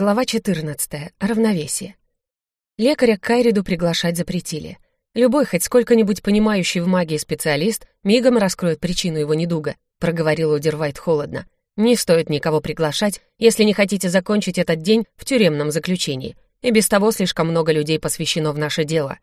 Глава 14. Равновесие. Лекаря к Кайриду приглашать запретили. Любой, хоть сколько-нибудь понимающий в магии специалист, мигом раскроет причину его недуга, проговорил Удервайт холодно. Не стоит никого приглашать, если не хотите закончить этот день в тюремном заключении. И без того слишком много людей посвящено в наше дело.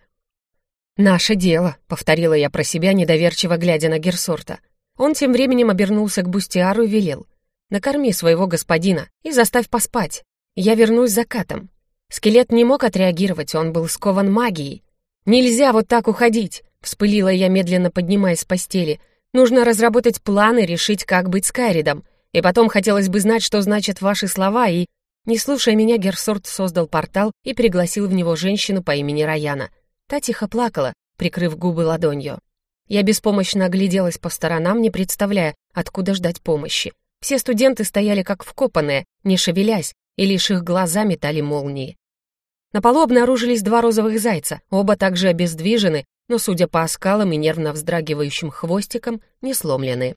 «Наше дело», — повторила я про себя, недоверчиво глядя на Герсорта. Он тем временем обернулся к Бустиару и велел. «Накорми своего господина и заставь поспать. Я вернусь закатом». Скелет не мог отреагировать, он был скован магией. «Нельзя вот так уходить!» — вспылила я, медленно поднимаясь с постели. «Нужно разработать план и решить, как быть с Кайридом. И потом хотелось бы знать, что значат ваши слова, и...» Не слушая меня, Герсорт создал портал и пригласил в него женщину по имени Раяна. Та тихо плакала, прикрыв губы ладонью. Я беспомощно огляделась по сторонам, не представляя, откуда ждать помощи. Все студенты стояли как вкопанные, не шевелясь, и лишь их глаза метали молнии. На полу обнаружились два розовых зайца, оба также обездвижены, но, судя по оскалам и нервно вздрагивающим хвостикам, не сломлены.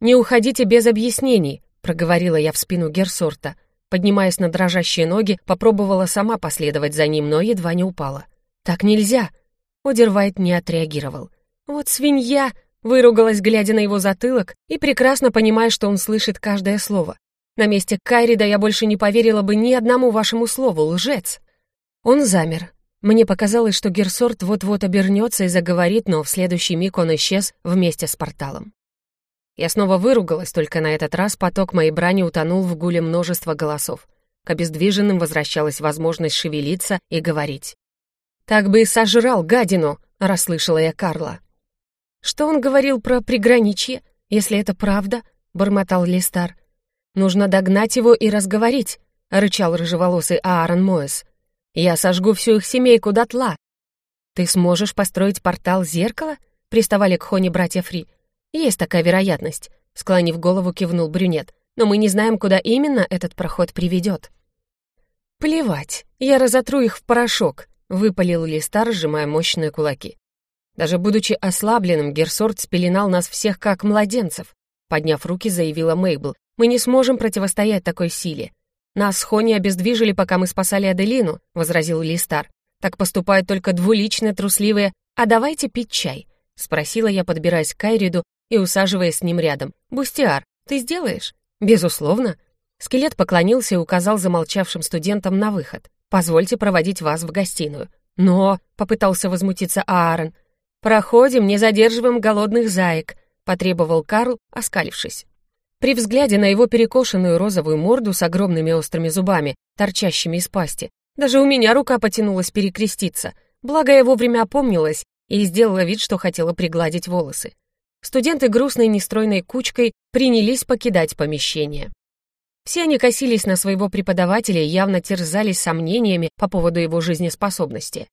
«Не уходите без объяснений», — проговорила я в спину Герсорта. Поднимаясь на дрожащие ноги, попробовала сама последовать за ним, но едва не упала. «Так нельзя!» Одервайт не отреагировал. «Вот свинья!» — выругалась, глядя на его затылок, и прекрасно понимая, что он слышит каждое слово. На месте Кайрида я больше не поверила бы ни одному вашему слову, лжец. Он замер. Мне показалось, что Герсорт вот-вот обернется и заговорит, но в следующий миг он исчез вместе с порталом. Я снова выругалась, только на этот раз поток моей брани утонул в гуле множества голосов. К обездвиженным возвращалась возможность шевелиться и говорить. «Так бы и сожрал гадину!» — расслышала я Карла. «Что он говорил про приграничье, если это правда?» — бормотал Листар. «Нужно догнать его и разговорить», — рычал рыжеволосый Аарон Моэс. «Я сожгу всю их семейку дотла». «Ты сможешь построить портал зеркала?» — приставали к Хоне братья Фри. «Есть такая вероятность», — склонив голову, кивнул брюнет. «Но мы не знаем, куда именно этот проход приведет». «Плевать, я разотру их в порошок», — выпалил Листар, сжимая мощные кулаки. Даже будучи ослабленным, Герсорт спеленал нас всех как младенцев. Подняв руки, заявила Мейбл, мы не сможем противостоять такой силе. Нас с Хонни обездвижили, пока мы спасали Аделину», — возразил Листар. «Так поступают только двуличные, трусливые. А давайте пить чай», — спросила я, подбираясь к Кайриду и усаживаясь с ним рядом. «Бустиар, ты сделаешь?» «Безусловно». Скелет поклонился и указал замолчавшим студентам на выход. «Позвольте проводить вас в гостиную». «Но», — попытался возмутиться Аарон, «проходим, не задерживаем голодных заек», — потребовал Карл, оскалившись. При взгляде на его перекошенную розовую морду с огромными острыми зубами, торчащими из пасти, даже у меня рука потянулась перекреститься, благо я вовремя опомнилась и сделала вид, что хотела пригладить волосы. Студенты грустной нестройной кучкой принялись покидать помещение. Все они косились на своего преподавателя и явно терзались сомнениями по поводу его жизнеспособности.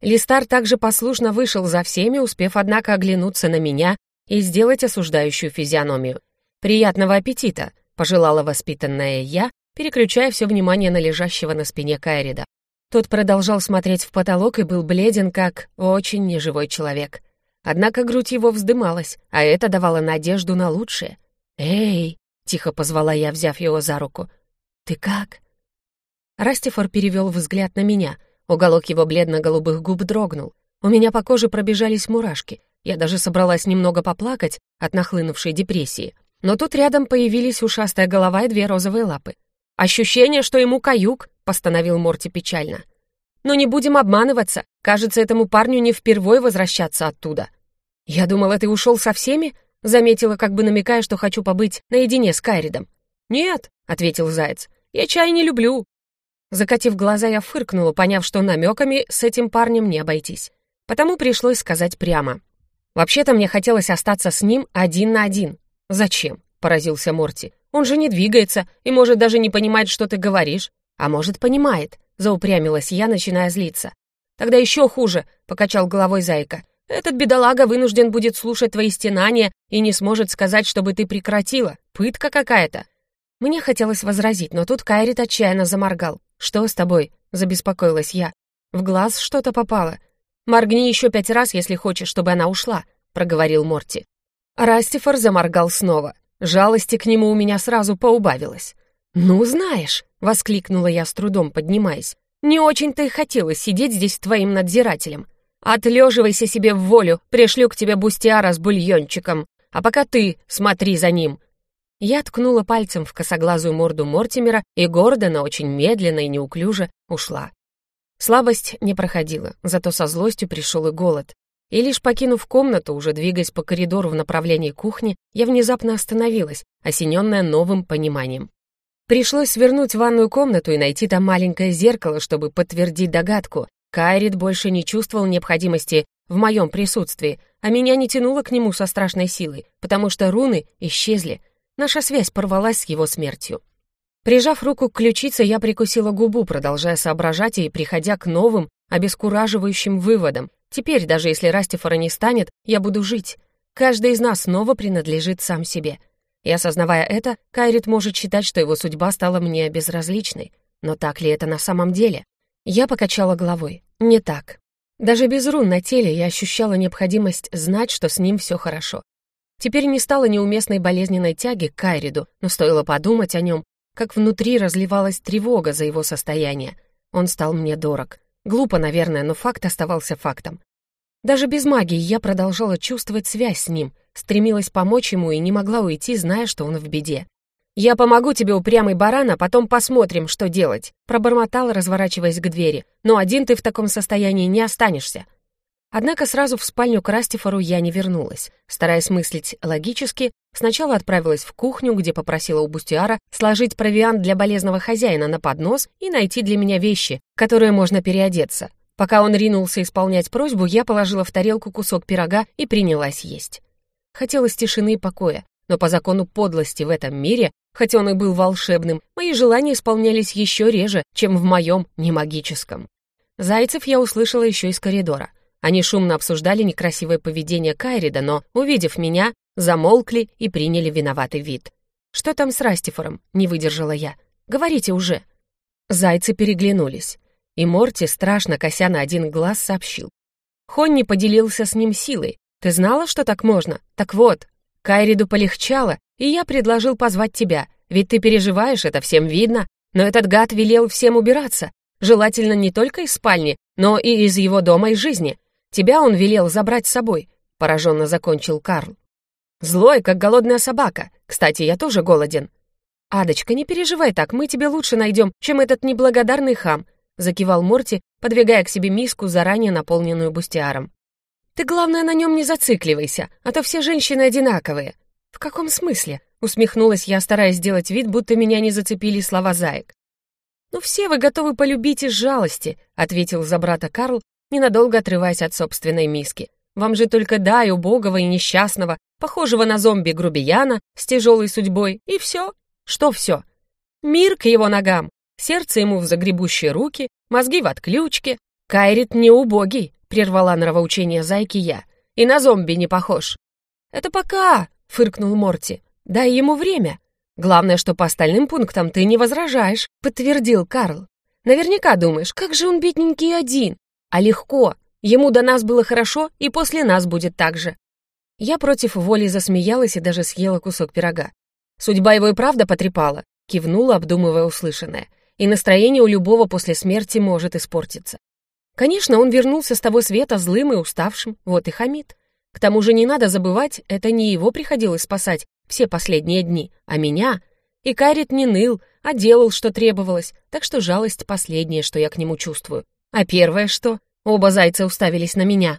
Листар также послушно вышел за всеми, успев, однако, оглянуться на меня и сделать осуждающую физиономию. «Приятного аппетита!» — пожелала воспитанная я, переключая все внимание на лежащего на спине Кайрида. Тот продолжал смотреть в потолок и был бледен, как очень неживой человек. Однако грудь его вздымалась, а это давало надежду на лучшее. «Эй!» — тихо позвала я, взяв его за руку. «Ты как?» Растифор перевел взгляд на меня. Уголок его бледно-голубых губ дрогнул. У меня по коже пробежались мурашки. Я даже собралась немного поплакать от нахлынувшей депрессии. Но тут рядом появились ушастая голова и две розовые лапы. «Ощущение, что ему каюк», — постановил Морти печально. «Но не будем обманываться. Кажется, этому парню не впервой возвращаться оттуда». «Я думала, ты ушел со всеми?» — заметила, как бы намекая, что хочу побыть наедине с Кайридом. «Нет», — ответил Заяц, — «я чай не люблю». Закатив глаза, я фыркнула, поняв, что намеками с этим парнем не обойтись. Потому пришлось сказать прямо. Вообще-то мне хотелось остаться с ним один на один, «Зачем?» — поразился Морти. «Он же не двигается и может даже не понимать, что ты говоришь. А может, понимает», — заупрямилась я, начиная злиться. «Тогда еще хуже», — покачал головой Зайка. «Этот бедолага вынужден будет слушать твои стенания и не сможет сказать, чтобы ты прекратила. Пытка какая-то». Мне хотелось возразить, но тут Кайрит отчаянно заморгал. «Что с тобой?» — забеспокоилась я. «В глаз что-то попало. Моргни еще пять раз, если хочешь, чтобы она ушла», — проговорил Морти. Растифор заморгал снова. Жалости к нему у меня сразу поубавилось. «Ну, знаешь», —— воскликнула я с трудом, поднимаясь. «Не очень-то и хотелось сидеть здесь твоим надзирателем. Отлеживайся себе в волю, пришлю к тебе Бустиара с бульончиком, а пока ты смотри за ним». Я ткнула пальцем в косоглазую морду Мортимера и гордо, но очень медленно и неуклюже ушла. Слабость не проходила, зато со злостью пришел и голод. И лишь покинув комнату, уже двигаясь по коридору в направлении кухни, я внезапно остановилась, осененная новым пониманием. Пришлось свернуть в ванную комнату и найти там маленькое зеркало, чтобы подтвердить догадку. Кайрит больше не чувствовал необходимости в моем присутствии, а меня не тянуло к нему со страшной силой, потому что руны исчезли. Наша связь порвалась с его смертью. Прижав руку к ключице, я прикусила губу, продолжая соображать и приходя к новым, обескураживающим выводам. Теперь, даже если Растифора не станет, я буду жить. Каждый из нас снова принадлежит сам себе. И осознавая это, Кайрит может считать, что его судьба стала мне безразличной. Но так ли это на самом деле? Я покачала головой. Не так. Даже без рун на теле я ощущала необходимость знать, что с ним все хорошо. Теперь не стало неуместной болезненной тяги к Кайриду, но стоило подумать о нем, как внутри разливалась тревога за его состояние. Он стал мне дорог. Глупо, наверное, но факт оставался фактом. Даже без магии я продолжала чувствовать связь с ним, стремилась помочь ему и не могла уйти, зная, что он в беде. «Я помогу тебе, упрямый баран, а потом посмотрим, что делать», пробормотала, разворачиваясь к двери. «Но один ты в таком состоянии не останешься». Однако сразу в спальню к Растифору я не вернулась. Стараясь мыслить логически, сначала отправилась в кухню, где попросила у Бустиара сложить провиант для болезного хозяина на поднос и найти для меня вещи, в которые можно переодеться. Пока он ринулся исполнять просьбу, я положила в тарелку кусок пирога и принялась есть. Хотелось тишины и покоя, но по закону подлости в этом мире, хотя он и был волшебным, мои желания исполнялись еще реже, чем в моем немагическом. Зайцев я услышала еще из коридора — они шумно обсуждали некрасивое поведение Кайрида, но, увидев меня, замолкли и приняли виноватый вид. «Что там с Растифором?» — не выдержала я. «Говорите уже». Зайцы переглянулись, и Морти, страшно кося на один глаз, сообщил. Хонни поделился с ним силой. «Ты знала, что так можно? Так вот, Кайриду полегчало, и я предложил позвать тебя, ведь ты переживаешь, это всем видно, но этот гад велел всем убираться, желательно не только из спальни, но и из его дома и жизни. Тебя он велел забрать с собой», — пораженно закончил Карл. «Злой, как голодная собака. Кстати, я тоже голоден». «Адочка, не переживай так, мы тебе лучше найдем, чем этот неблагодарный хам», — закивал Морти, подвигая к себе миску, заранее наполненную Бустиаром. «Ты, главное, на нем не зацикливайся, а то все женщины одинаковые». «В каком смысле?» — усмехнулась я, стараясь сделать вид, будто меня не зацепили слова заек. «Ну все вы готовы полюбить из жалости», — ответил за брата Карл, ненадолго отрываясь от собственной миски. «Вам же только дай убогого и несчастного, похожего на зомби-грубияна с тяжелой судьбой, и все. Что все? Мир к его ногам, сердце ему в загребущие руки, мозги в отключке. Кайрит не убогий», — прервала нравоучение зайки я, «и на зомби не похож». «Это пока», — фыркнул Морти. «Дай ему время. Главное, что по остальным пунктам ты не возражаешь», — подтвердил Карл. «Наверняка думаешь, как же он бедненький один, а легко. Ему до нас было хорошо, и после нас будет так же. Я против воли засмеялась и даже съела кусок пирога. Судьба его и правда потрепала, кивнула, обдумывая услышанное. И настроение у любого после смерти может испортиться. Конечно, он вернулся с того света злым и уставшим, вот и хамит. К тому же не надо забывать, это не его приходилось спасать все последние дни, а меня. И Карит не ныл, а делал, что требовалось, так что жалость последнее, что я к нему чувствую. А первое что? Оба зайца уставились на меня.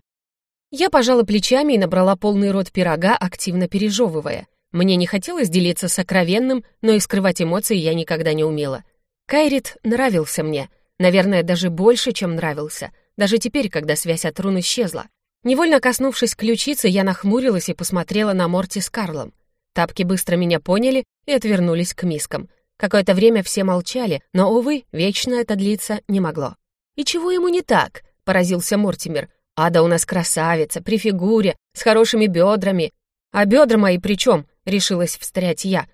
Я пожала плечами и набрала полный рот пирога, активно пережевывая. Мне не хотелось делиться сокровенным, но и скрывать эмоции я никогда не умела. Кайрит нравился мне, наверное, даже больше, чем нравился, даже теперь, когда связь от рун исчезла. Невольно коснувшись ключицы, я нахмурилась и посмотрела на Морти с Карлом. Тапки быстро меня поняли и отвернулись к мискам. Какое-то время все молчали, но, увы, вечно это длиться не могло. «И чего ему не так?» — поразился Мортимер. «Ада у нас красавица, при фигуре, с хорошими бедрами». «А бедра мои при чем?» — решилась встрять я.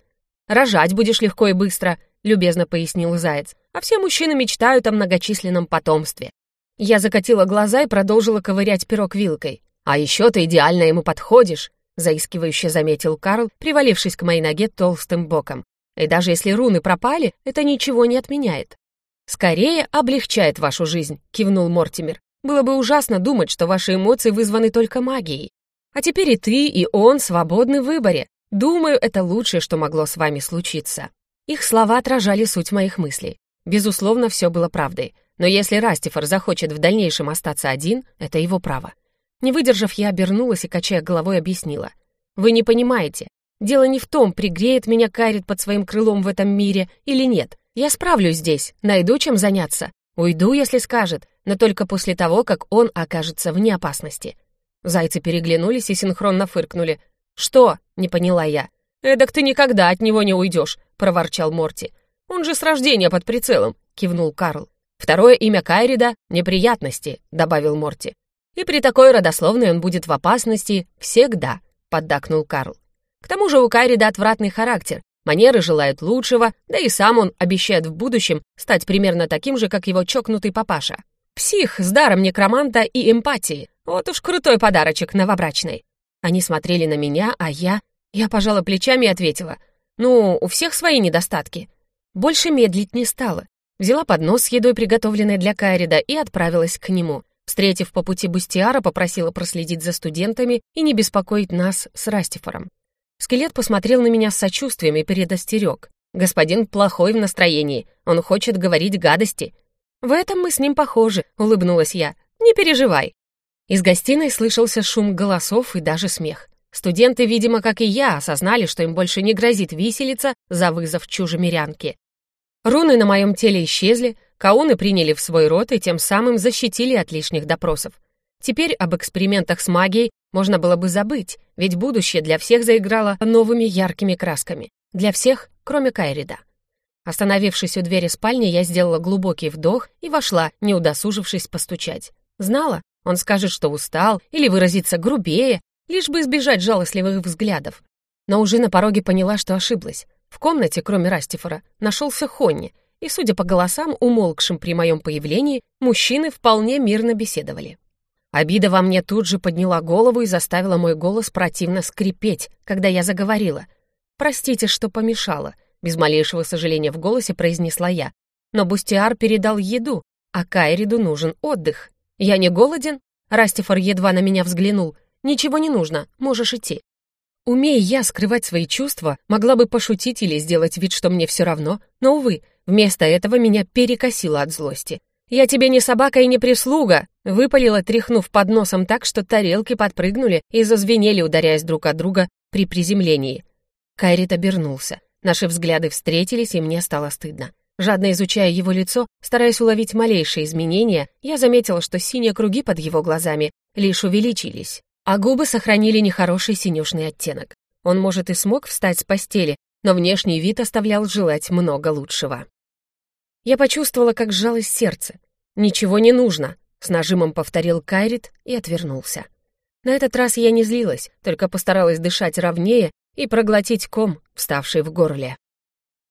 «Рожать будешь легко и быстро», — любезно пояснил Заяц. «А все мужчины мечтают о многочисленном потомстве». Я закатила глаза и продолжила ковырять пирог вилкой. «А еще ты идеально ему подходишь», — заискивающе заметил Карл, привалившись к моей ноге толстым боком. И даже если руны пропали, это ничего не отменяет. «Скорее облегчает вашу жизнь», — кивнул Мортимер. «Было бы ужасно думать, что ваши эмоции вызваны только магией. А теперь и ты, и он свободны в выборе. Думаю, это лучшее, что могло с вами случиться». Их слова отражали суть моих мыслей. Безусловно, все было правдой. Но если Растифор захочет в дальнейшем остаться один, это его право. Не выдержав, я обернулась и, качая головой, объяснила. «Вы не понимаете. Дело не в том, пригреет меня Кайрит под своим крылом в этом мире или нет. Я справлюсь здесь, найду чем заняться. Уйду, если скажет, но только после того, как он окажется вне опасности». Зайцы переглянулись и синхронно фыркнули. «Что?» — не поняла я. «Эдак ты никогда от него не уйдешь», — проворчал Морти. «Он же с рождения под прицелом», — кивнул Карл. «Второе имя Кайрида — неприятности», — добавил Морти. «И при такой родословной он будет в опасности всегда», — поддакнул Карл. «К тому же у Кайрида отвратный характер, манеры желают лучшего, да и сам он обещает в будущем стать примерно таким же, как его чокнутый папаша. Псих с даром некроманта и эмпатии. Вот уж крутой подарочек новобрачной». Они смотрели на меня, а я... Я пожала плечами и ответила. «Ну, у всех свои недостатки». Больше медлить не стала. Взяла поднос с едой, приготовленной для Кайрида, и отправилась к нему. Встретив по пути Бустиара, попросила проследить за студентами и не беспокоить нас с Растифором. Скелет посмотрел на меня с сочувствием и предостерег. «Господин плохой в настроении, он хочет говорить гадости». «В этом мы с ним похожи», — улыбнулась я. «Не переживай». Из гостиной слышался шум голосов и даже смех. Студенты, видимо, как и я, осознали, что им больше не грозит виселица за вызов чужемирянки. Руны на моем теле исчезли, кауны приняли в свой рот и тем самым защитили от лишних допросов. Теперь об экспериментах с магией можно было бы забыть, ведь будущее для всех заиграло новыми яркими красками. Для всех, кроме Кайрида. Остановившись у двери спальни, я сделала глубокий вдох и вошла, не удосужившись постучать. Знала, он скажет, что устал, или выразится грубее, лишь бы избежать жалостливых взглядов. Но уже на пороге поняла, что ошиблась. В комнате, кроме Растифора, нашелся Хонни, и, судя по голосам, умолкшим при моем появлении, мужчины вполне мирно беседовали. Обида во мне тут же подняла голову и заставила мой голос противно скрипеть, когда я заговорила. «Простите, что помешала», — без малейшего сожаления в голосе произнесла я. «Но Бустиар передал еду, а Кайриду нужен отдых. Я не голоден?» Растифор едва на меня взглянул. «Ничего не нужно, можешь идти». Умея я скрывать свои чувства, могла бы пошутить или сделать вид, что мне все равно, но, увы, вместо этого меня перекосило от злости. «Я тебе не собака и не прислуга!» выпалила, тряхнув под носом так, что тарелки подпрыгнули и зазвенели, ударяясь друг от друга при приземлении. Кайрит обернулся. Наши взгляды встретились, и мне стало стыдно. Жадно изучая его лицо, стараясь уловить малейшие изменения, я заметила, что синие круги под его глазами лишь увеличились а губы сохранили нехороший синюшный оттенок. Он, может, и смог встать с постели, но внешний вид оставлял желать много лучшего. Я почувствовала, как сжалось сердце. «Ничего не нужно», — с нажимом повторил Кайрит и отвернулся. На этот раз я не злилась, только постаралась дышать ровнее и проглотить ком, вставший в горле.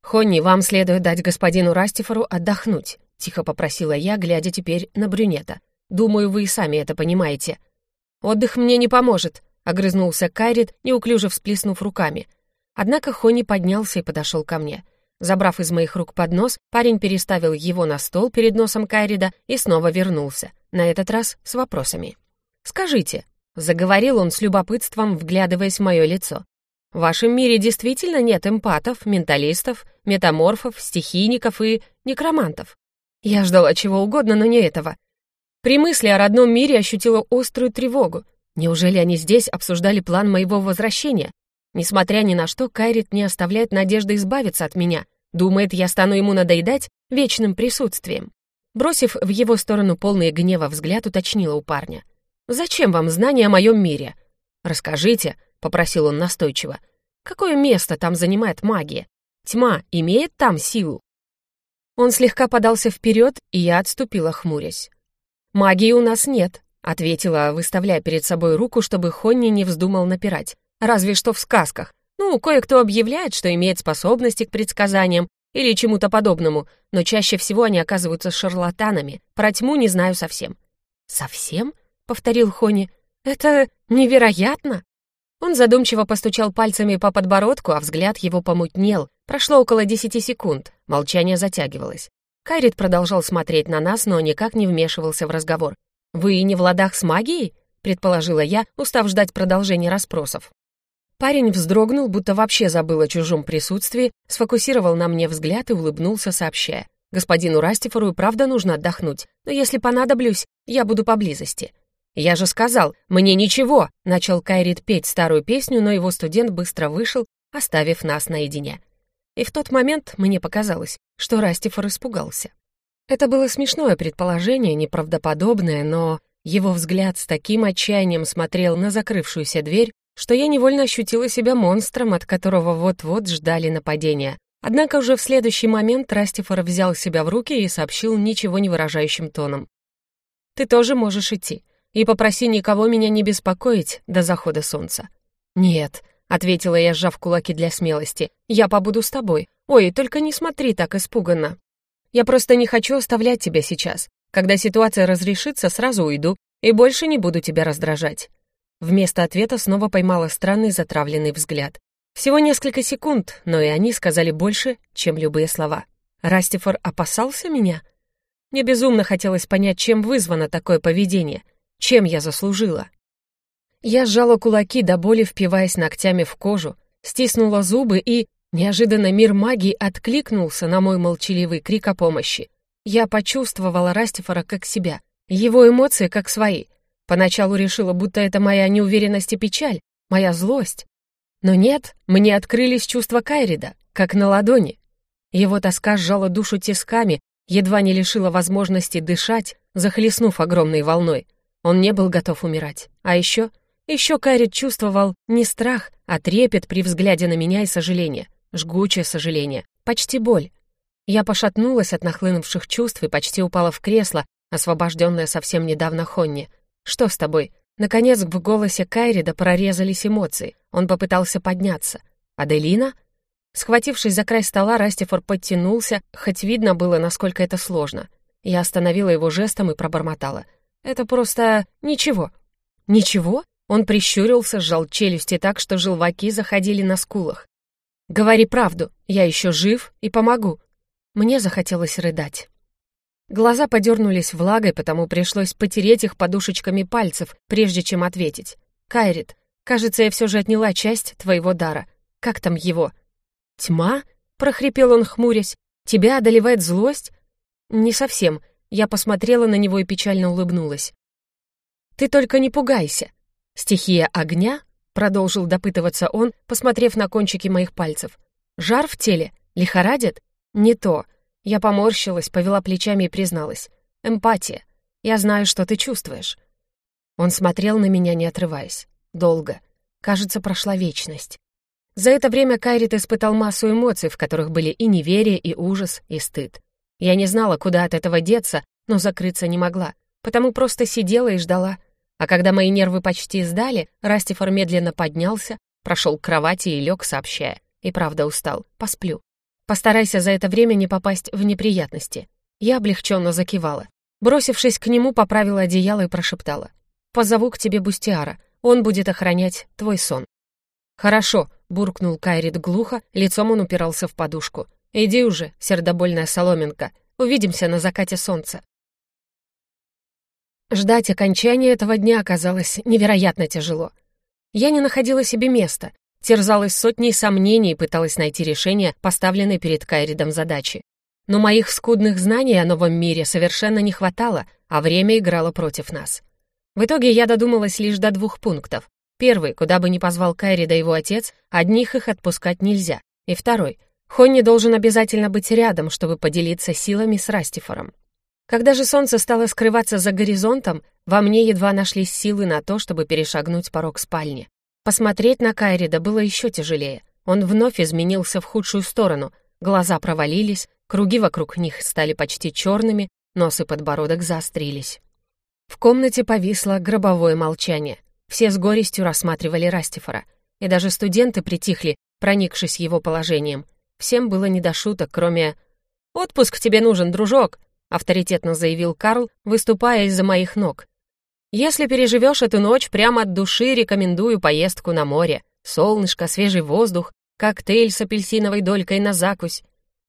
«Хонни, вам следует дать господину Растифору отдохнуть», — тихо попросила я, глядя теперь на брюнета. «Думаю, вы и сами это понимаете. «Отдых мне не поможет», — огрызнулся Кайрит, неуклюже всплеснув руками. Однако Хони поднялся и подошел ко мне. Забрав из моих рук поднос, парень переставил его на стол перед носом Кайрида и снова вернулся, на этот раз с вопросами. «Скажите», — заговорил он с любопытством, вглядываясь в мое лицо, «в вашем мире действительно нет эмпатов, менталистов, метаморфов, стихийников и некромантов?» Я ждала чего угодно, но не этого. При мысли о родном мире ощутила острую тревогу. Неужели они здесь обсуждали план моего возвращения? Несмотря ни на что, Кайрит не оставляет надежды избавиться от меня. Думает, я стану ему надоедать вечным присутствием. Бросив в его сторону полный гнева взгляд, уточнила у парня. «Зачем вам знание о моем мире?» «Расскажите», — попросил он настойчиво. «Какое место там занимает магия? Тьма имеет там силу?» Он слегка подался вперед, и я отступила, хмурясь. «Магии у нас нет», — ответила, выставляя перед собой руку, чтобы Хонни не вздумал напирать. «Разве что в сказках. Ну, кое-кто объявляет, что имеет способности к предсказаниям или чему-то подобному, но чаще всего они оказываются шарлатанами. Про тьму не знаю совсем». «Совсем?» — повторил Хони. «Это невероятно!» Он задумчиво постучал пальцами по подбородку, а взгляд его помутнел. Прошло около десяти секунд. Молчание затягивалось. Кайрит продолжал смотреть на нас, но никак не вмешивался в разговор. «Вы не в ладах с магией?» — предположила я, устав ждать продолжения расспросов. Парень вздрогнул, будто вообще забыл о чужом присутствии, сфокусировал на мне взгляд и улыбнулся, сообщая. «Господину Растифору правда нужно отдохнуть, но если понадоблюсь, я буду поблизости. «Я же сказал, мне ничего!» — начал Кайрит петь старую песню, но его студент быстро вышел, оставив нас наедине. И в тот момент мне показалось, что Растифор испугался. Это было смешное предположение, неправдоподобное, но его взгляд с таким отчаянием смотрел на закрывшуюся дверь, что я невольно ощутила себя монстром, от которого вот-вот ждали нападения. Однако уже в следующий момент Растифор взял себя в руки и сообщил ничего не выражающим тоном. «Ты тоже можешь идти и попроси никого меня не беспокоить до захода солнца». «Нет», — ответила я, сжав кулаки для смелости, — «я побуду с тобой. Ой, только не смотри так испуганно. Я просто не хочу оставлять тебя сейчас. Когда ситуация разрешится, сразу уйду и больше не буду тебя раздражать». Вместо ответа снова поймала странный затравленный взгляд. Всего несколько секунд, но и они сказали больше, чем любые слова. Растифор опасался меня? Мне безумно хотелось понять, чем вызвано такое поведение — чем я заслужила? Я сжала кулаки до боли, впиваясь ногтями в кожу, стиснула зубы и... Неожиданно мир магии откликнулся на мой молчаливый крик о помощи. Я почувствовала Растифора как себя, его эмоции как свои. Поначалу решила, будто это моя неуверенность и печаль, моя злость. Но нет, мне открылись чувства Кайрида, как на ладони. Его тоска сжала душу тисками, едва не лишила возможности дышать, захлестнув огромной волной. Он не был готов умирать. А еще... Еще Кайрит чувствовал не страх, а трепет при взгляде на меня и сожаление. Жгучее сожаление. Почти боль. Я пошатнулась от нахлынувших чувств и почти упала в кресло, освобожденное совсем недавно Хонни. «Что с тобой?» Наконец в голосе Кайрида прорезались эмоции. Он попытался подняться. «Аделина?» Схватившись за край стола, Растифор подтянулся, хоть видно было, насколько это сложно. Я остановила его жестом и пробормотала. Это просто ничего». «Ничего?» Он прищурился, сжал челюсти так, что желваки заходили на скулах. «Говори правду, я еще жив и помогу». Мне захотелось рыдать. Глаза подернулись влагой, потому пришлось потереть их подушечками пальцев, прежде чем ответить. «Кайрит, кажется, я все же отняла часть твоего дара. Как там его?» «Тьма?» — прохрипел он, хмурясь. «Тебя одолевает злость?» «Не совсем. Я посмотрела на него и печально улыбнулась. «Ты только не пугайся. Стихия огня?» — продолжил допытываться он, посмотрев на кончики моих пальцев. «Жар в теле? Лихорадит?» «Не то». Я поморщилась, повела плечами и призналась. «Эмпатия. Я знаю, что ты чувствуешь». Он смотрел на меня, не отрываясь. Долго. Кажется, прошла вечность. За это время Кайрит испытал массу эмоций, в которых были и неверие, и ужас, и стыд. Я не знала, куда от этого деться, но закрыться не могла, потому просто сидела и ждала. А когда мои нервы почти сдали, Растифор медленно поднялся, прошел к кровати и лег, сообщая. И правда устал, посплю. Постарайся за это время не попасть в неприятности. Я облегченно закивала. Бросившись к нему, поправила одеяло и прошептала. «Позову к тебе Бустиара, он будет охранять твой сон». «Хорошо», — буркнул Кайрид глухо, лицом он упирался в подушку. «Иди уже, сердобольная соломинка. Увидимся на закате солнца». Ждать окончания этого дня оказалось невероятно тяжело. Я не находила себе места, терзалась сотней сомнений и пыталась найти решение поставленной перед Кайридом задачи. Но моих скудных знаний о новом мире совершенно не хватало, а время играло против нас. В итоге я додумалась лишь до двух пунктов. Первый, куда бы ни позвал Кайрида его отец, одних их отпускать нельзя. И второй, Хонни должен обязательно быть рядом, чтобы поделиться силами с Растифором. Когда же солнце стало скрываться за горизонтом, во мне едва нашлись силы на то, чтобы перешагнуть порог спальни. Посмотреть на Кайрида было еще тяжелее. Он вновь изменился в худшую сторону. Глаза провалились, круги вокруг них стали почти черными, нос и подбородок заострились. В комнате повисло гробовое молчание. Все с горестью рассматривали Растифора. И даже студенты притихли, проникшись его положением. Всем было не до шуток, кроме «Отпуск тебе нужен, дружок», — авторитетно заявил Карл, выступая из-за моих ног. Если переживешь эту ночь, прямо от души рекомендую поездку на море. Солнышко, свежий воздух, коктейль с апельсиновой долькой на закусь.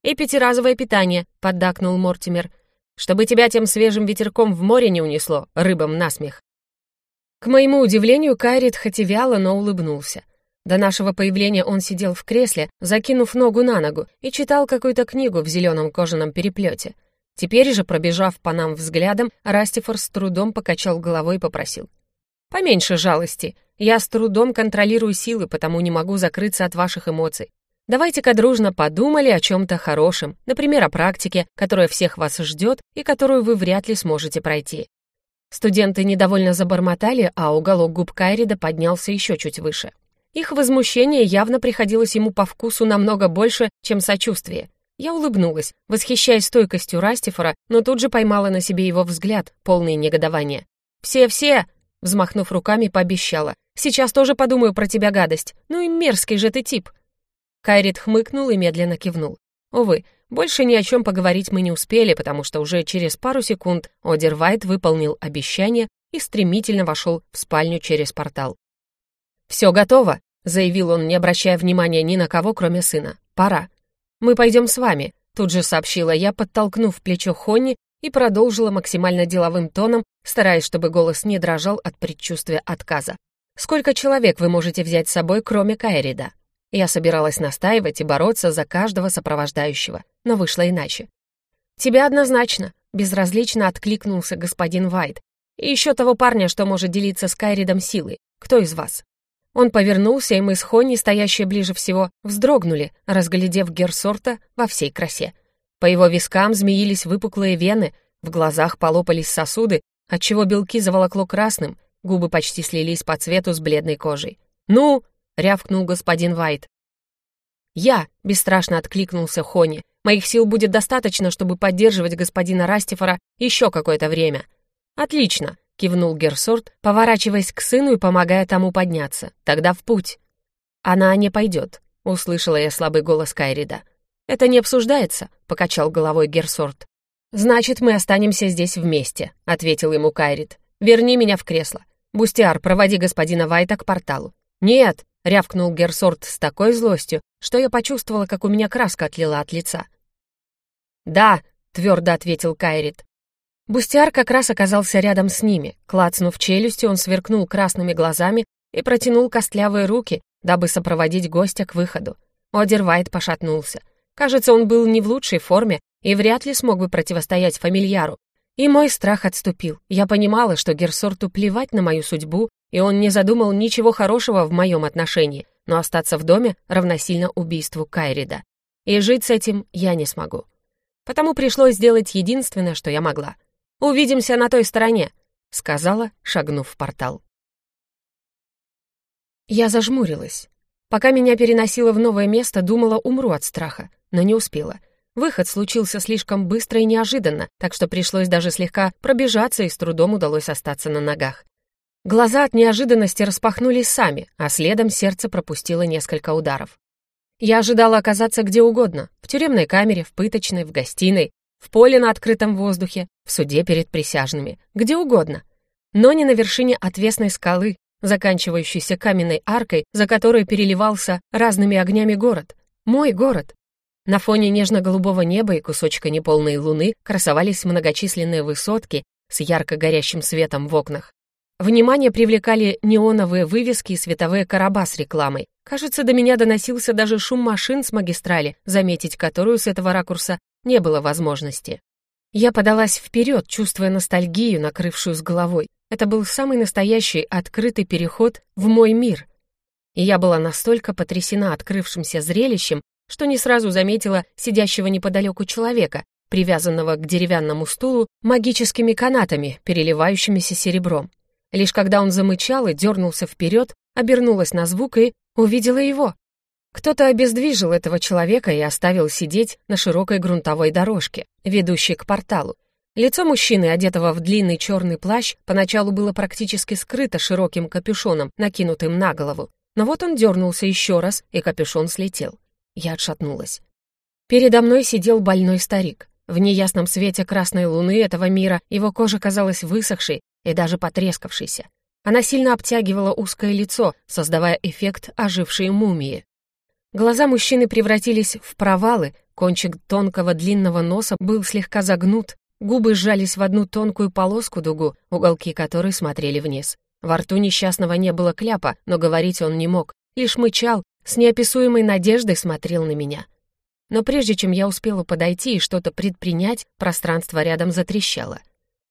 И пятиразовое питание, поддакнул Мортимер. Чтобы тебя тем свежим ветерком в море не унесло, рыбам насмех. К моему удивлению, Кайрит хоть и вяло, но улыбнулся. До нашего появления он сидел в кресле, закинув ногу на ногу, и читал какую-то книгу в зеленом кожаном переплете. Теперь же, пробежав по нам взглядом, Растифор с трудом покачал головой и попросил. «Поменьше жалости. Я с трудом контролирую силы, потому не могу закрыться от ваших эмоций. Давайте-ка дружно подумали о чем-то хорошем, например, о практике, которая всех вас ждет и которую вы вряд ли сможете пройти». Студенты недовольно забормотали, а уголок губ Кайрида поднялся еще чуть выше. Их возмущение явно приходилось ему по вкусу намного больше, чем сочувствие. Я улыбнулась, восхищаясь стойкостью Растифора, но тут же поймала на себе его взгляд, полный негодования. «Все-все!» — взмахнув руками, пообещала. «Сейчас тоже подумаю про тебя гадость. Ну и мерзкий же ты тип!» Кайрит хмыкнул и медленно кивнул. Увы, больше ни о чем поговорить мы не успели, потому что уже через пару секунд Одер Вайт выполнил обещание и стремительно вошел в спальню через портал. «Все готово», заявил он, не обращая внимания ни на кого, кроме сына. «Пора. Мы пойдем с вами», тут же сообщила я, подтолкнув плечо Хонни и продолжила максимально деловым тоном, стараясь, чтобы голос не дрожал от предчувствия отказа. «Сколько человек вы можете взять с собой, кроме Кайрида?» Я собиралась настаивать и бороться за каждого сопровождающего, но вышло иначе. «Тебя однозначно», — безразлично откликнулся господин Вайт. «И еще того парня, что может делиться с Кайридом силой. Кто из вас?» Он повернулся, и мы с Хонни, стоящие ближе всего, вздрогнули, разглядев Герсорта во всей красе. По его вискам змеились выпуклые вены, в глазах полопались сосуды, отчего белки заволокло красным, губы почти слились по цвету с бледной кожей. «Ну!» — рявкнул господин Вайт. «Я!» — бесстрашно откликнулся Хонни. «Моих сил будет достаточно, чтобы поддерживать господина Растифора еще какое-то время». «Отлично!» — кивнул Герсорт, поворачиваясь к сыну и помогая тому подняться. «Тогда в путь». «Она не пойдет», — услышала я слабый голос Кайрида. «Это не обсуждается», — покачал головой Герсорт. «Значит, мы останемся здесь вместе», — ответил ему Кайрид. «Верни меня в кресло. Бустиар, проводи господина Вайта к порталу». «Нет», — рявкнул Герсорт с такой злостью, что я почувствовала, как у меня краска отлила от лица. «Да», — твердо ответил Кайрид. Бустиар как раз оказался рядом с ними. Клацнув челюстью, он сверкнул красными глазами и протянул костлявые руки, дабы сопроводить гостя к выходу. Одер Вайт пошатнулся. Кажется, он был не в лучшей форме и вряд ли смог бы противостоять фамильяру. И мой страх отступил. Я понимала, что Герсорту плевать на мою судьбу, и он не задумал ничего хорошего в моем отношении, но остаться в доме равносильно убийству Кайрида. И жить с этим я не смогу. Потому пришлось сделать единственное, что я могла — «Увидимся на той стороне», — сказала, шагнув в портал. Я зажмурилась. Пока меня переносило в новое место, думала, умру от страха, но не успела. Выход случился слишком быстро и неожиданно, так что пришлось даже слегка пробежаться и с трудом удалось остаться на ногах. Глаза от неожиданности распахнулись сами, а следом сердце пропустило несколько ударов. Я ожидала оказаться где угодно, в тюремной камере, в пыточной, в гостиной, в поле на открытом воздухе, в суде перед присяжными, где угодно. Но не на вершине отвесной скалы, заканчивающейся каменной аркой, за которой переливался разными огнями город. Мой город. На фоне нежно-голубого неба и кусочка неполной луны красовались многочисленные высотки с ярко горящим светом в окнах. Внимание привлекали неоновые вывески и световые короба с рекламой. Кажется, до меня доносился даже шум машин с магистрали, заметить которую с этого ракурса не было возможности. Я подалась вперед, чувствуя ностальгию, накрывшую с головой. Это был самый настоящий открытый переход в мой мир. И я была настолько потрясена открывшимся зрелищем, что не сразу заметила сидящего неподалеку человека, привязанного к деревянному стулу магическими канатами, переливающимися серебром. Лишь когда он замычал и дернулся вперед, обернулась на звук и увидела его. Кто-то обездвижил этого человека и оставил сидеть на широкой грунтовой дорожке, ведущей к порталу. Лицо мужчины, одетого в длинный черный плащ, поначалу было практически скрыто широким капюшоном, накинутым на голову. Но вот он дернулся еще раз, и капюшон слетел. Я отшатнулась. Передо мной сидел больной старик. В неясном свете красной луны этого мира его кожа казалась высохшей, и даже потрескавшейся. Она сильно обтягивала узкое лицо, создавая эффект ожившей мумии. Глаза мужчины превратились в провалы, кончик тонкого длинного носа был слегка загнут, губы сжались в одну тонкую полоску-дугу, уголки которой смотрели вниз. Во рту несчастного не было кляпа, но говорить он не мог, лишь мычал, с неописуемой надеждой смотрел на меня. Но прежде чем я успела подойти и что-то предпринять, пространство рядом затрещало.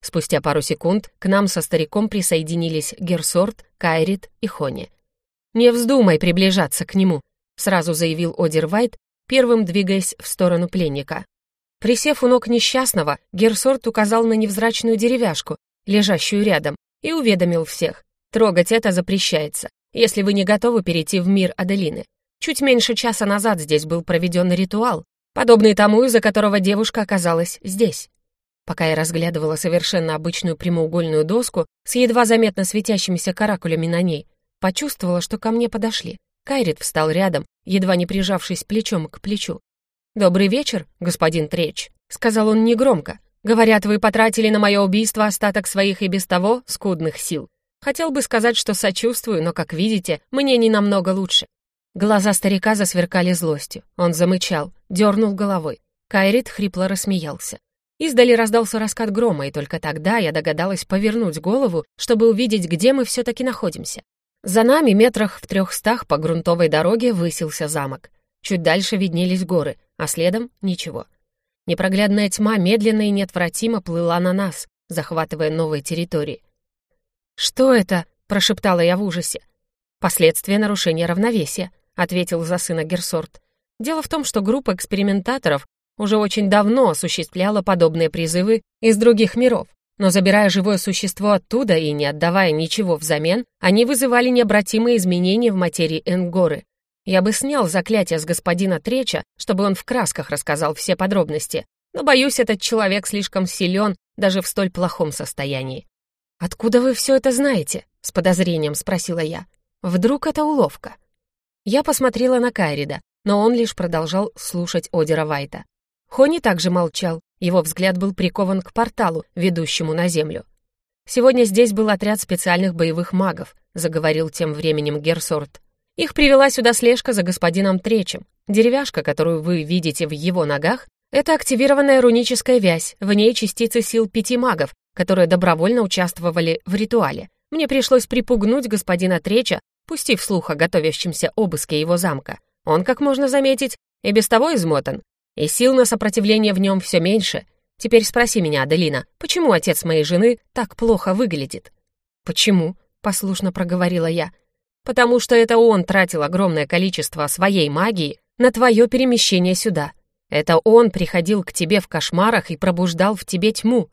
Спустя пару секунд к нам со стариком присоединились Герсорт, Кайрит и Хони. «Не вздумай приближаться к нему», — сразу заявил Одер Вайт, первым двигаясь в сторону пленника. Присев у ног несчастного, Герсорт указал на невзрачную деревяшку, лежащую рядом, и уведомил всех. «Трогать это запрещается, если вы не готовы перейти в мир Аделины. Чуть меньше часа назад здесь был проведен ритуал, подобный тому, из-за которого девушка оказалась здесь. Пока я разглядывала совершенно обычную прямоугольную доску с едва заметно светящимися каракулями на ней, почувствовала, что ко мне подошли. Кайрит встал рядом, едва не прижавшись плечом к плечу. «Добрый вечер, господин Треч», — сказал он негромко. «Говорят, вы потратили на мое убийство остаток своих и без того скудных сил. Хотел бы сказать, что сочувствую, но, как видите, мне не намного лучше». Глаза старика засверкали злостью. Он замычал, дернул головой. Кайрит хрипло рассмеялся. Издали раздался раскат грома, и только тогда я догадалась повернуть голову, чтобы увидеть, где мы все-таки находимся. За нами, метрах в трехстах по грунтовой дороге, высился замок. Чуть дальше виднелись горы, а следом — ничего. Непроглядная тьма медленно и неотвратимо плыла на нас, захватывая новые территории. «Что это?» — прошептала я в ужасе. «Последствия нарушения равновесия», — ответил за сына Герсорт. «Дело в том, что группа экспериментаторов уже очень давно осуществляла подобные призывы из других миров. Но забирая живое существо оттуда и не отдавая ничего взамен, они вызывали необратимые изменения в материи Энгоры. Я бы снял заклятие с господина Треча, чтобы он в красках рассказал все подробности, но, боюсь, этот человек слишком силен даже в столь плохом состоянии. «Откуда вы все это знаете?» — с подозрением спросила я. «Вдруг это уловка?» Я посмотрела на Кайрида, но он лишь продолжал слушать Одера Вайта. Хони также молчал, его взгляд был прикован к порталу, ведущему на землю. «Сегодня здесь был отряд специальных боевых магов», — заговорил тем временем Герсорт. «Их привела сюда слежка за господином Тречем. Деревяшка, которую вы видите в его ногах, это активированная руническая вязь, в ней частицы сил пяти магов, которые добровольно участвовали в ритуале. Мне пришлось припугнуть господина Треча, пустив слух о готовящемся обыске его замка. Он, как можно заметить, и без того измотан, и сил на сопротивление в нем все меньше. Теперь спроси меня, Аделина, почему отец моей жены так плохо выглядит?» «Почему?» — послушно проговорила я. «Потому что это он тратил огромное количество своей магии на твое перемещение сюда. Это он приходил к тебе в кошмарах и пробуждал в тебе тьму.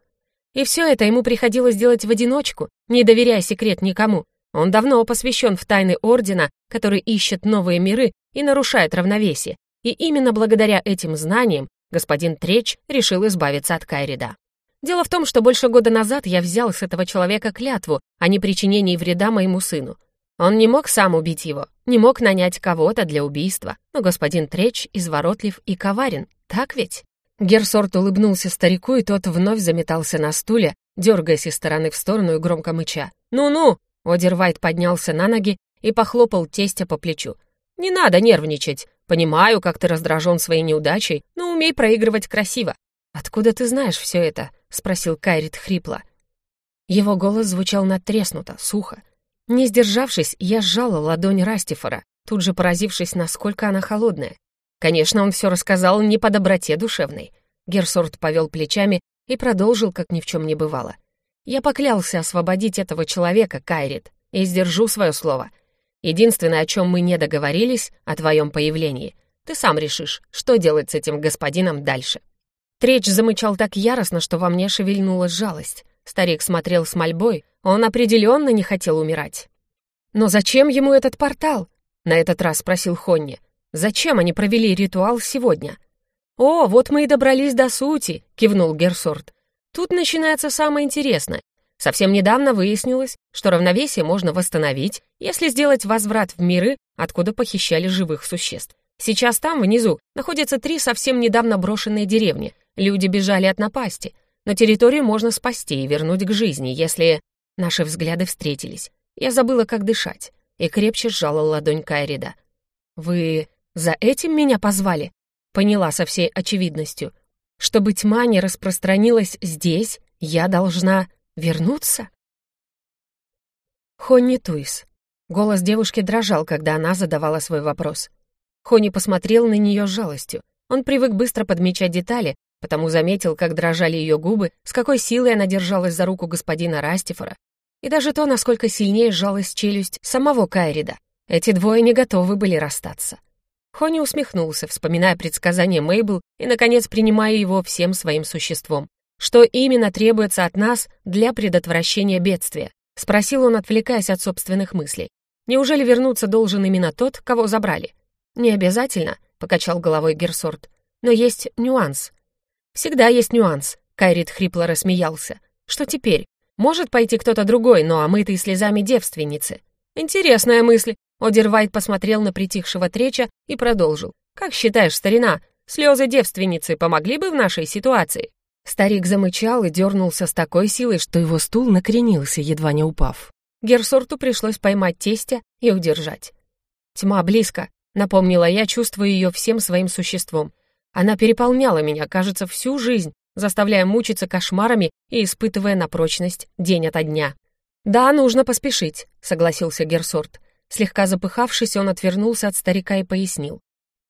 И все это ему приходилось делать в одиночку, не доверяя секрет никому. Он давно посвящен в тайны Ордена, который ищет новые миры и нарушает равновесие. И именно благодаря этим знаниям господин Треч решил избавиться от Кайрида. Дело в том, что больше года назад я взял с этого человека клятву о непричинении вреда моему сыну. Он не мог сам убить его, не мог нанять кого-то для убийства, но господин Треч изворотлив и коварен, так ведь? Герсорт улыбнулся старику, и тот вновь заметался на стуле, дергаясь из стороны в сторону и громко мыча. «Ну-ну!» Одервайт поднялся на ноги и похлопал тестя по плечу. «Не надо нервничать. Понимаю, как ты раздражен своей неудачей, но умей проигрывать красиво». «Откуда ты знаешь все это?» — спросил Кайрит хрипло. Его голос звучал надтреснуто, сухо. Не сдержавшись, я сжала ладонь Растифора, тут же поразившись, насколько она холодная. Конечно, он все рассказал не по доброте душевной. Герсорт повел плечами и продолжил, как ни в чем не бывало. «Я поклялся освободить этого человека, Кайрит, и сдержу свое слово. Единственное, о чем мы не договорились, о твоем появлении. Ты сам решишь, что делать с этим господином дальше». Треч замычал так яростно, что во мне шевельнулась жалость. Старик смотрел с мольбой, он определенно не хотел умирать. «Но зачем ему этот портал?» — на этот раз спросил Хонни. «Зачем они провели ритуал сегодня?» «О, вот мы и добрались до сути», — кивнул Герсорт. «Тут начинается самое интересное. Совсем недавно выяснилось, что равновесие можно восстановить, если сделать возврат в миры, откуда похищали живых существ. Сейчас там, внизу, находятся три совсем недавно брошенные деревни. Люди бежали от напасти. Но территорию можно спасти и вернуть к жизни, если... Наши взгляды встретились. Я забыла, как дышать, и крепче сжала ладонь Кайрида. «Вы за этим меня позвали?» Поняла со всей очевидностью. «Чтобы тьма не распространилась здесь, я должна вернуться?» Хонни Туис. Голос девушки дрожал, когда она задавала свой вопрос. Хонни посмотрел на нее с жалостью. Он привык быстро подмечать детали, потому заметил, как дрожали ее губы, с какой силой она держалась за руку господина Растифора, и даже то, насколько сильнее сжалась челюсть самого Кайрида. Эти двое не готовы были расстаться. Хонни усмехнулся, вспоминая предсказание Мейбл и, наконец, принимая его всем своим существом. «Что именно требуется от нас для предотвращения бедствия?» — спросил он, отвлекаясь от собственных мыслей. «Неужели вернуться должен именно тот, кого забрали?» «Не обязательно», — покачал головой Герсорт. «Но есть нюанс». «Всегда есть нюанс», — Кайрит хрипло рассмеялся. «Что теперь? Может пойти кто-то другой, но омытый слезами девственницы». «Интересная мысль», — Одервайт посмотрел на притихшего Треча и продолжил. «Как считаешь, старина, слезы девственницы помогли бы в нашей ситуации?» Старик замычал и дернулся с такой силой, что его стул накренился, едва не упав. Герсорту пришлось поймать тестя и удержать. «Тьма близко», — напомнила я, чувствуя ее всем своим существом. Она переполняла меня, кажется, всю жизнь, заставляя мучиться кошмарами и испытывая на прочность день ото дня. «Да, нужно поспешить», — согласился Герсорт. Слегка запыхавшись, он отвернулся от старика и пояснил.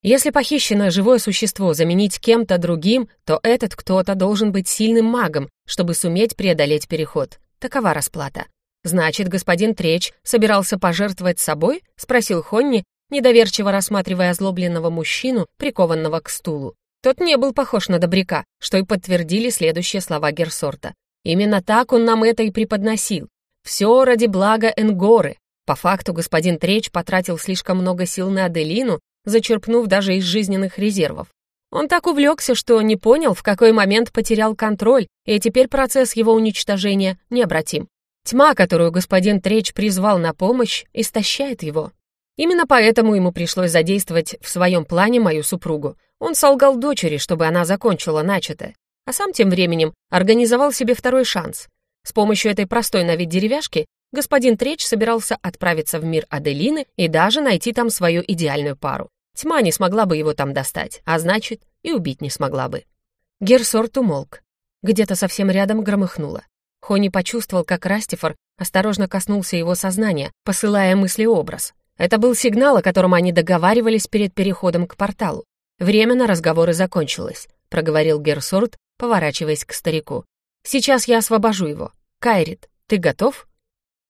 Если похищенное живое существо заменить кем-то другим, то этот кто-то должен быть сильным магом, чтобы суметь преодолеть переход. Такова расплата. «Значит, господин Треч собирался пожертвовать собой?» — спросил Хонни, недоверчиво рассматривая озлобленного мужчину, прикованного к стулу. Тот не был похож на добряка, что и подтвердили следующие слова Герсорта. Именно так он нам это и преподносил. Все ради блага Энгоры. По факту господин Треч потратил слишком много сил на Аделину, зачерпнув даже из жизненных резервов. Он так увлекся, что не понял, в какой момент потерял контроль, и теперь процесс его уничтожения необратим. Тьма, которую господин Треч призвал на помощь, истощает его. Именно поэтому ему пришлось задействовать в своем плане мою супругу. Он солгал дочери, чтобы она закончила начатое, а сам тем временем организовал себе второй шанс. С помощью этой простой на вид деревяшки господин Треч собирался отправиться в мир Аделины и даже найти там свою идеальную пару. Тьма не смогла бы его там достать, а значит, и убить не смогла бы. Герсорт умолк. Где-то совсем рядом громыхнуло. Хони почувствовал, как Растифор осторожно коснулся его сознания, посылая мыслеобраз. Это был сигнал, о котором они договаривались перед переходом к порталу. Время на разговоры закончилось, проговорил Герсорт, поворачиваясь к старику. Сейчас я освобожу его. Кайрит, ты готов?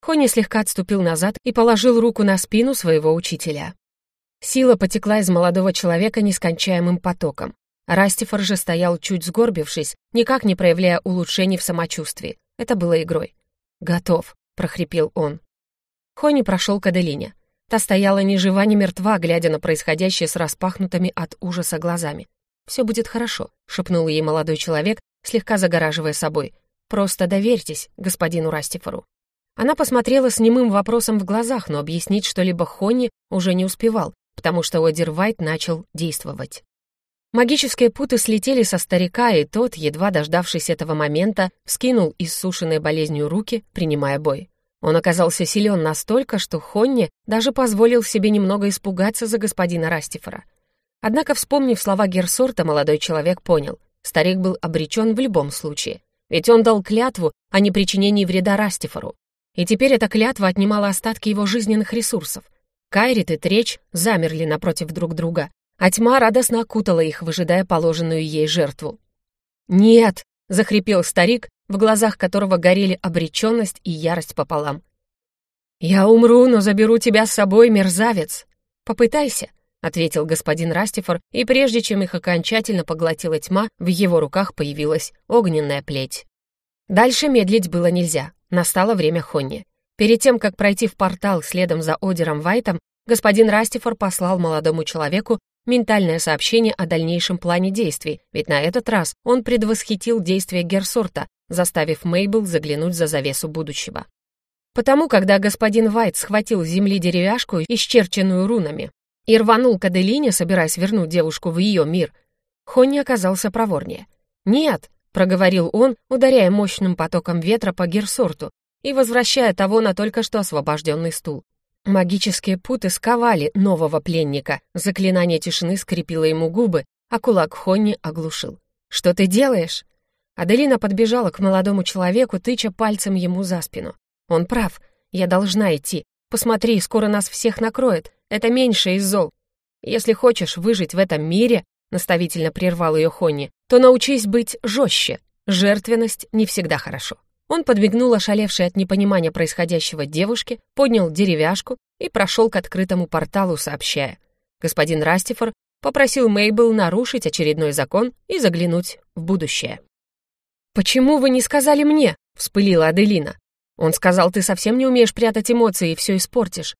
Хони слегка отступил назад и положил руку на спину своего учителя. Сила потекла из молодого человека нескончаемым потоком. Растифор же стоял чуть сгорбившись, никак не проявляя улучшений в самочувствии. Это было игрой. «Готов», — прохрипел он. Хони прошел к Аделине. Та стояла ни жива, ни мертва, глядя на происходящее с распахнутыми от ужаса глазами. «Все будет хорошо», — шепнул ей молодой человек, слегка загораживая собой. «Просто доверьтесь господину Растифору». Она посмотрела с немым вопросом в глазах, но объяснить что-либо Хонни уже не успевал, потому что Одервайт начал действовать. Магические путы слетели со старика, и тот, едва дождавшись этого момента, вскинул иссушенные болезнью руки, принимая бой. Он оказался силен настолько, что Хонни даже позволил себе немного испугаться за господина Растифора. Однако, вспомнив слова Герсорта, молодой человек понял, старик был обречен в любом случае, ведь он дал клятву о непричинении вреда Растифору. И теперь эта клятва отнимала остатки его жизненных ресурсов, Кайрит и Треч замерли напротив друг друга, а тьма радостно окутала их, выжидая положенную ей жертву. «Нет!» — захрипел старик, в глазах которого горели обреченность и ярость пополам. «Я умру, но заберу тебя с собой, мерзавец!» «Попытайся!» — ответил господин Растифор, и прежде чем их окончательно поглотила тьма, в его руках появилась огненная плеть. Дальше медлить было нельзя, настало время Хонни. Перед тем, как пройти в портал следом за Одером Вайтом, господин Растифор послал молодому человеку ментальное сообщение о дальнейшем плане действий, ведь на этот раз он предвосхитил действия Герсорта, заставив Мейбл заглянуть за завесу будущего. Потому, когда господин Вайт схватил с земли деревяшку, исчерченную рунами, и рванул к Аделине, собираясь вернуть девушку в ее мир, Хонни оказался проворнее. «Нет», — проговорил он, ударяя мощным потоком ветра по Герсорту, и возвращая того на только что освобожденный стул. Магические путы сковали нового пленника, заклинание тишины скрепило ему губы, а кулак Хонни оглушил. «Что ты делаешь?» Аделина подбежала к молодому человеку, тыча пальцем ему за спину. «Он прав. Я должна идти. Посмотри, скоро нас всех накроет. Это меньше из зол. Если хочешь выжить в этом мире, наставительно прервал ее Хонни, то научись быть жестче. Жертвенность не всегда хорошо. Он подмигнул ошалевшей от непонимания происходящего девушке, поднял деревяшку и прошел к открытому порталу, сообщая. Господин Растифор попросил Мейбл нарушить очередной закон и заглянуть в будущее. «Почему вы не сказали мне?» — вспылила Аделина. Он сказал, ты совсем не умеешь прятать эмоции и все испортишь.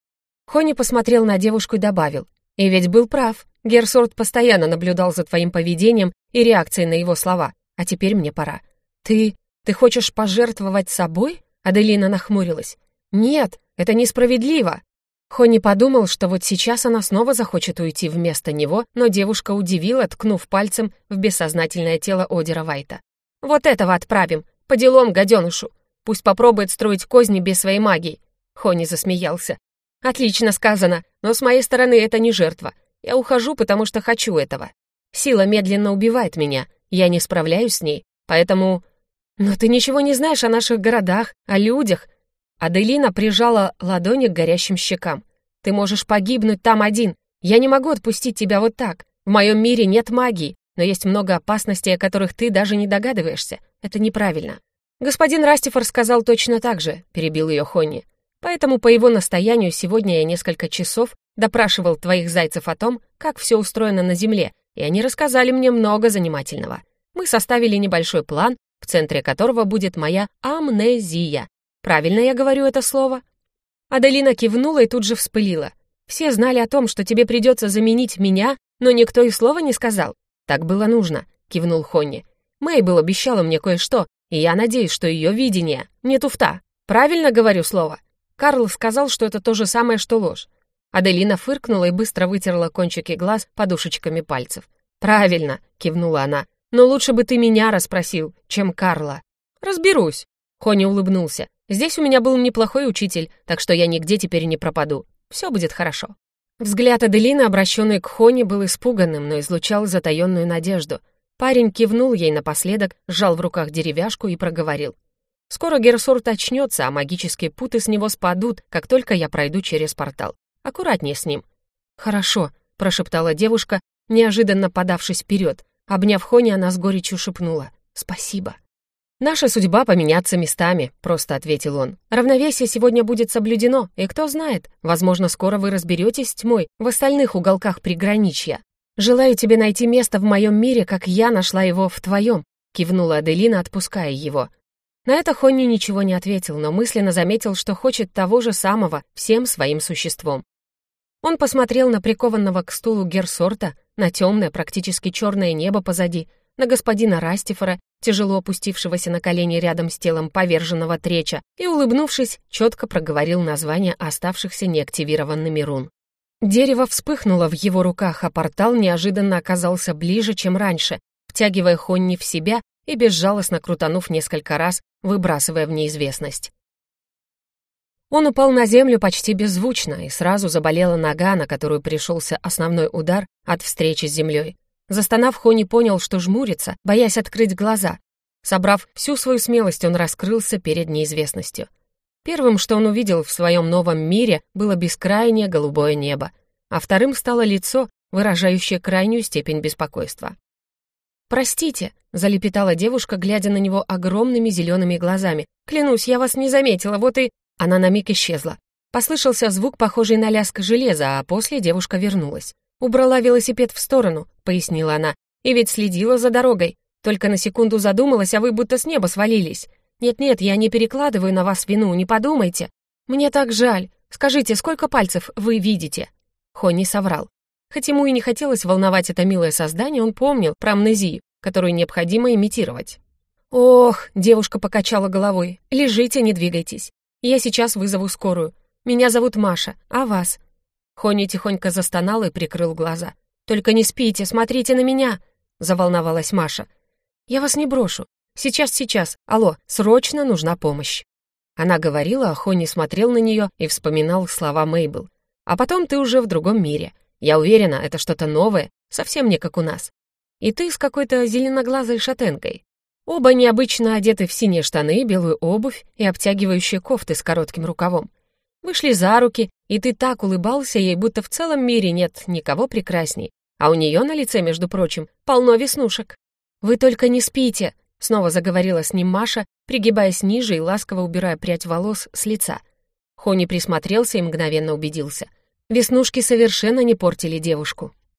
Хони посмотрел на девушку и добавил. И ведь был прав. Герсорт постоянно наблюдал за твоим поведением и реакцией на его слова. А теперь мне пора. Ты... ты хочешь пожертвовать собой? Аделина нахмурилась. Нет, это несправедливо. Хони подумал, что вот сейчас она снова захочет уйти вместо него, но девушка удивила, ткнув пальцем в бессознательное тело Одера Вайта. «Вот этого отправим, по делам гаденышу. Пусть попробует строить козни без своей магии». Хони засмеялся. «Отлично сказано, но с моей стороны это не жертва. Я ухожу, потому что хочу этого. Сила медленно убивает меня, я не справляюсь с ней, поэтому...» «Но ты ничего не знаешь о наших городах, о людях». Аделина прижала ладони к горящим щекам. «Ты можешь погибнуть там один. Я не могу отпустить тебя вот так. В моем мире нет магии, но есть много опасностей, о которых ты даже не догадываешься. Это неправильно. «Господин Растифор сказал точно так же», — перебил ее Хонни. «Поэтому по его настоянию сегодня я несколько часов допрашивал твоих зайцев о том, как все устроено на Земле, и они рассказали мне много занимательного. Мы составили небольшой план, в центре которого будет моя амнезия. Правильно я говорю это слово?» Аделина кивнула и тут же вспылила. «Все знали о том, что тебе придется заменить меня, но никто и слова не сказал. Так было нужно», — кивнул Хонни. «Мейбл обещала мне кое-что, и я надеюсь, что ее видение не туфта. Правильно говорю слово? Карл сказал, что это то же самое, что ложь. Аделина фыркнула и быстро вытерла кончики глаз подушечками пальцев. «Правильно», — кивнула она. «Но лучше бы ты меня расспросил, чем Карла». «Разберусь», — Хони улыбнулся. «Здесь у меня был неплохой учитель, так что я нигде теперь не пропаду. Все будет хорошо». Взгляд Аделины, обращенный к Хони, был испуганным, но излучал затаенную надежду — Парень кивнул ей напоследок, сжал в руках деревяшку и проговорил. «Скоро Герсурт очнется, а магические путы с него спадут, как только я пройду через портал. Аккуратнее с ним». «Хорошо», — прошептала девушка, неожиданно подавшись вперед. Обняв Хони, она с горечью шепнула. «Спасибо». «Наша судьба поменяться местами», — просто ответил он. «Равновесие сегодня будет соблюдено, и кто знает, возможно, скоро вы разберетесь с тьмой в остальных уголках приграничья. «Желаю тебе найти место в моем мире, как я нашла его в твоем», — кивнула Аделина, отпуская его. На это Хонни ничего не ответил, но мысленно заметил, что хочет того же самого всем своим существом. Он посмотрел на прикованного к стулу Герсорта, на темное, практически черное небо позади, на господина Растифора, тяжело опустившегося на колени рядом с телом поверженного треча, и, улыбнувшись, четко проговорил название оставшихся неактивированными рун. Дерево вспыхнуло в его руках, а портал неожиданно оказался ближе, чем раньше, втягивая Хонни в себя и безжалостно крутанув несколько раз, выбрасывая в неизвестность. Он упал на землю почти беззвучно, и сразу заболела нога, на которую пришелся основной удар от встречи с землей. Застонав, Хони понял, что жмурится, боясь открыть глаза. Собрав всю свою смелость, он раскрылся перед неизвестностью. Первым, что он увидел в своем новом мире, было бескрайнее голубое небо, а вторым стало лицо, выражающее крайнюю степень беспокойства. «Простите», — залепетала девушка, глядя на него огромными зелеными глазами. «Клянусь, я вас не заметила, вот и...» Она на миг исчезла. Послышался звук, похожий на лязг железа, а после девушка вернулась. «Убрала велосипед в сторону», — пояснила она. «И ведь следила за дорогой. Только на секунду задумалась, а вы будто с неба свалились. «Нет-нет, я не перекладываю на вас вину, не подумайте. Мне так жаль. Скажите, сколько пальцев вы видите?» Хонни соврал. Хоть ему и не хотелось волновать это милое создание, он помнил про амнезию, которую необходимо имитировать. «Ох», — девушка покачала головой, — «лежите, не двигайтесь. Я сейчас вызову скорую. Меня зовут Маша, а вас?» Хонни тихонько застонал и прикрыл глаза. «Только не спите, смотрите на меня!» — заволновалась Маша. «Я вас не брошу. Сейчас, сейчас. Алло, срочно нужна помощь. Она говорила, а Хони смотрел на нее и вспоминал слова Мейбл. «А потом ты уже в другом мире. Я уверена, это что-то новое, совсем не как у нас. И ты с какой-то зеленоглазой шатенкой. Оба необычно одеты в синие штаны, белую обувь и обтягивающие кофты с коротким рукавом. Вышли за руки, и ты так улыбался ей, будто в целом мире нет никого прекрасней. А у нее на лице, между прочим, полно веснушек. «Вы только не спите!» — снова заговорила с ним Маша, пригибаясь ниже и ласково убирая прядь волос с лица. Хони присмотрелся и мгновенно убедился. Веснушки совершенно не портили девушку.